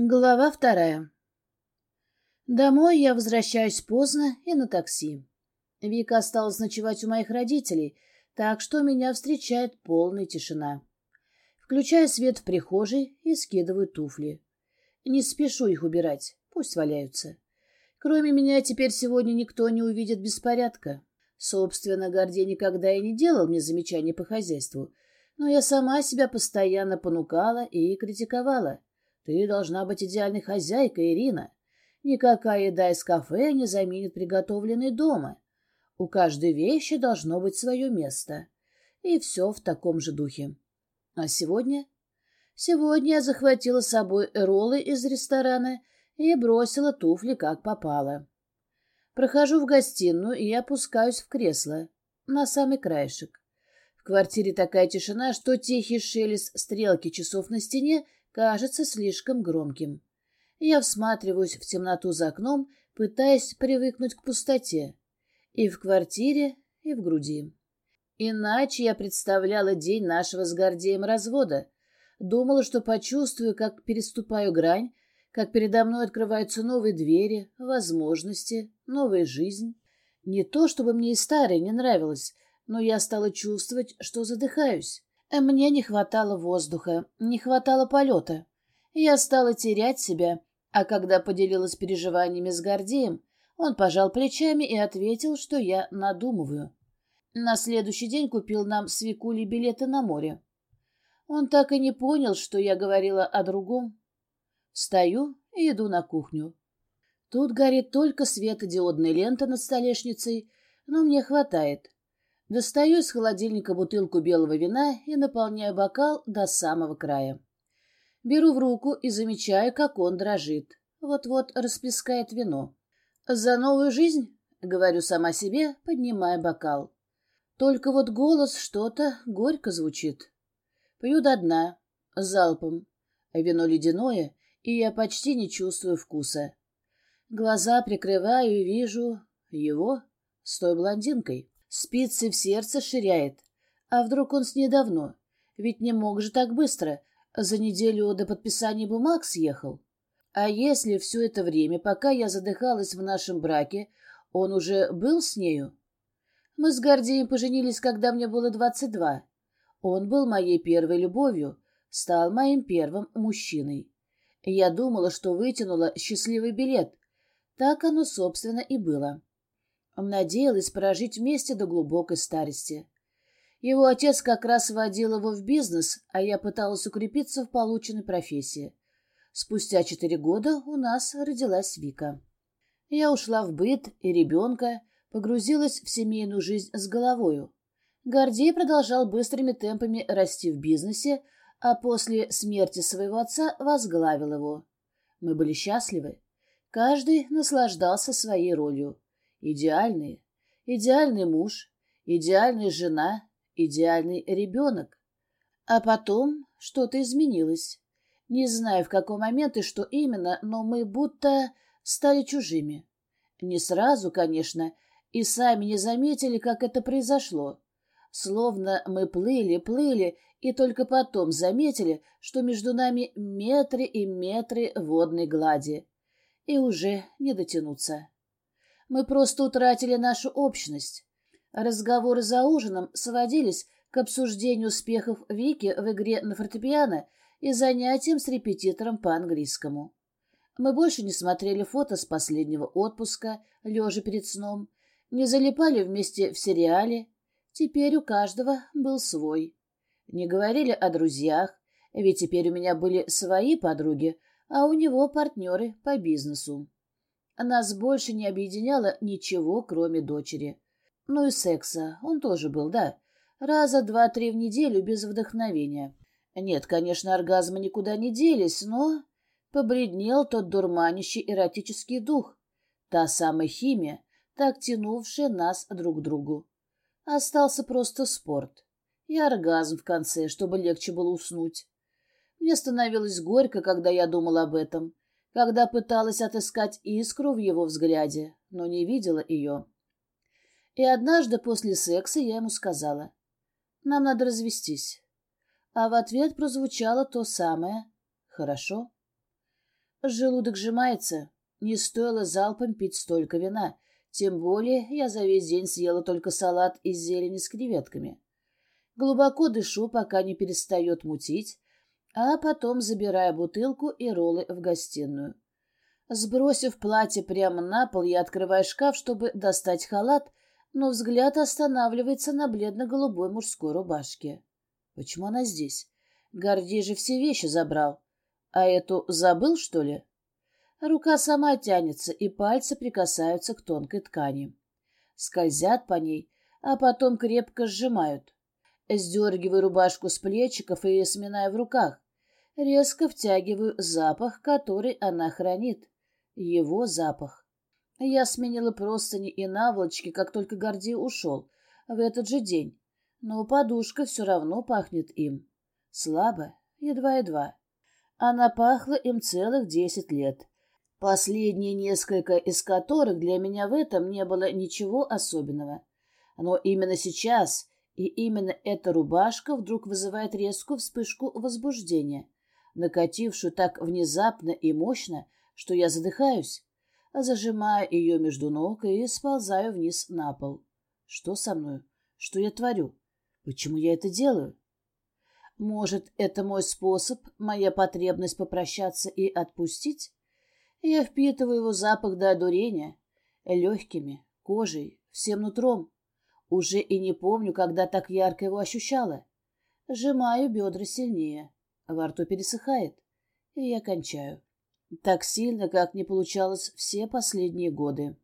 Глава вторая. Домой я возвращаюсь поздно и на такси. Вика осталась ночевать у моих родителей, так что меня встречает полная тишина. Включаю свет в прихожей и скидываю туфли. Не спешу их убирать, пусть валяются. Кроме меня теперь сегодня никто не увидит беспорядка. Собственно, Гордей никогда и не делал мне замечаний по хозяйству, но я сама себя постоянно понукала и критиковала. Ты должна быть идеальной хозяйкой, Ирина. Никакая еда из кафе не заменит приготовленной дома. У каждой вещи должно быть свое место. И все в таком же духе. А сегодня? Сегодня я захватила с собой роллы из ресторана и бросила туфли как попало. Прохожу в гостиную и опускаюсь в кресло, на самый краешек. В квартире такая тишина, что тихий шелест стрелки часов на стене — кажется слишком громким. Я всматриваюсь в темноту за окном, пытаясь привыкнуть к пустоте. И в квартире, и в груди. Иначе я представляла день нашего с Гордеем развода. Думала, что почувствую, как переступаю грань, как передо мной открываются новые двери, возможности, новая жизнь. Не то, чтобы мне и старое не нравилось, но я стала чувствовать, что задыхаюсь. Мне не хватало воздуха, не хватало полета. Я стала терять себя, а когда поделилась переживаниями с Гордеем, он пожал плечами и ответил, что я надумываю. На следующий день купил нам с Викулей билеты на море. Он так и не понял, что я говорила о другом. Встаю и иду на кухню. Тут горит только светодиодная лента над столешницей, но мне хватает. Достаю из холодильника бутылку белого вина и наполняю бокал до самого края. Беру в руку и замечаю, как он дрожит. Вот-вот расплескает вино. «За новую жизнь?» — говорю сама себе, поднимая бокал. Только вот голос что-то горько звучит. Пью до дна, залпом. Вино ледяное, и я почти не чувствую вкуса. Глаза прикрываю и вижу его с той блондинкой. Спицы в сердце ширяет. А вдруг он с ней давно? Ведь не мог же так быстро. За неделю до подписания бумаг съехал. А если все это время, пока я задыхалась в нашем браке, он уже был с нею? Мы с Гордеем поженились, когда мне было двадцать два. Он был моей первой любовью, стал моим первым мужчиной. Я думала, что вытянула счастливый билет. Так оно, собственно, и было. Надеялась прожить вместе до глубокой старости. Его отец как раз водил его в бизнес, а я пыталась укрепиться в полученной профессии. Спустя четыре года у нас родилась Вика. Я ушла в быт и ребенка, погрузилась в семейную жизнь с головою. Гордей продолжал быстрыми темпами расти в бизнесе, а после смерти своего отца возглавил его. Мы были счастливы. Каждый наслаждался своей ролью. Идеальный, идеальный муж, идеальная жена, идеальный ребенок. А потом что-то изменилось. Не знаю, в какой момент и что именно, но мы будто стали чужими. Не сразу, конечно, и сами не заметили, как это произошло. Словно мы плыли, плыли, и только потом заметили, что между нами метры и метры водной глади. И уже не дотянуться. Мы просто утратили нашу общность. Разговоры за ужином сводились к обсуждению успехов Вики в игре на фортепиано и занятиям с репетитором по английскому. Мы больше не смотрели фото с последнего отпуска, лежа перед сном, не залипали вместе в сериале. Теперь у каждого был свой. Не говорили о друзьях, ведь теперь у меня были свои подруги, а у него партнеры по бизнесу. Нас больше не объединяло ничего, кроме дочери. Ну и секса, он тоже был, да. Раза два-три в неделю без вдохновения. Нет, конечно, оргазмы никуда не делись, но... Побреднел тот дурманящий эротический дух. Та самая химия, так тянувшая нас друг к другу. Остался просто спорт. И оргазм в конце, чтобы легче было уснуть. Мне становилось горько, когда я думал об этом когда пыталась отыскать искру в его взгляде, но не видела ее. И однажды после секса я ему сказала, «Нам надо развестись». А в ответ прозвучало то самое «Хорошо». Желудок сжимается. Не стоило залпом пить столько вина. Тем более я за весь день съела только салат из зелени с креветками. Глубоко дышу, пока не перестает мутить, а потом забираю бутылку и роллы в гостиную. Сбросив платье прямо на пол, я открываю шкаф, чтобы достать халат, но взгляд останавливается на бледно-голубой мужской рубашке. Почему она здесь? Гордей же все вещи забрал. А эту забыл, что ли? Рука сама тянется, и пальцы прикасаются к тонкой ткани. Скользят по ней, а потом крепко сжимают. Сдергиваю рубашку с плечиков и сминаю в руках. Резко втягиваю запах, который она хранит. Его запах. Я сменила простыни и наволочки, как только Гордей ушел, в этот же день. Но подушка все равно пахнет им. Слабо, едва-едва. Она пахла им целых десять лет. Последние несколько из которых для меня в этом не было ничего особенного. Но именно сейчас и именно эта рубашка вдруг вызывает резкую вспышку возбуждения, накатившую так внезапно и мощно, что я задыхаюсь, зажимаю ее между ног и сползаю вниз на пол. Что со мной? Что я творю? Почему я это делаю? Может, это мой способ, моя потребность попрощаться и отпустить? Я впитываю его запах до одурения, легкими, кожей, всем нутром. Уже и не помню, когда так ярко его ощущала. Сжимаю бедра сильнее, во рту пересыхает, и я кончаю. Так сильно, как не получалось все последние годы.